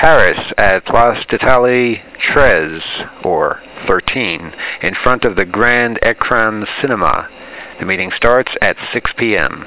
Paris at Place d'Italie 13 or 13 in front of the Grand Ecran Cinema. The meeting starts at 6 p.m.